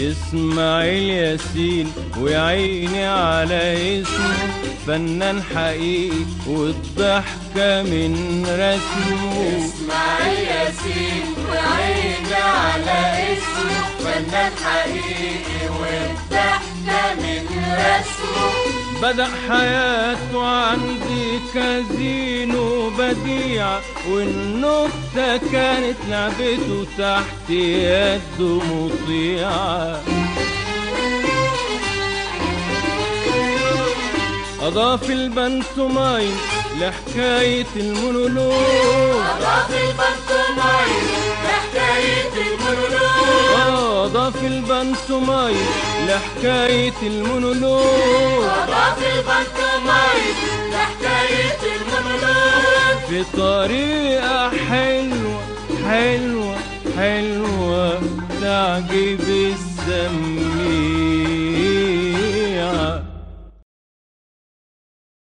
إسماعيل ياسين ويعيني على اسمه فنان حقيقي والضحكة من رسمه. إسماعيل ياسين وعيني على اسمه فنان حقيقي والضحكة من رسمه. بدأ حياته عندي كازينو بديعة والنكتة كانت لعبته تحت يده مطيعة أضاف البنتومايم لحكاية المونولوج أضاف البنتومايم لحكاية المونولوج آه، أضاف البنتومايم لحكاية المونولوج أضاف البنتومايم لحكاية المونولوج في طريقة حلوة حلوة حلوة. تعجب السمين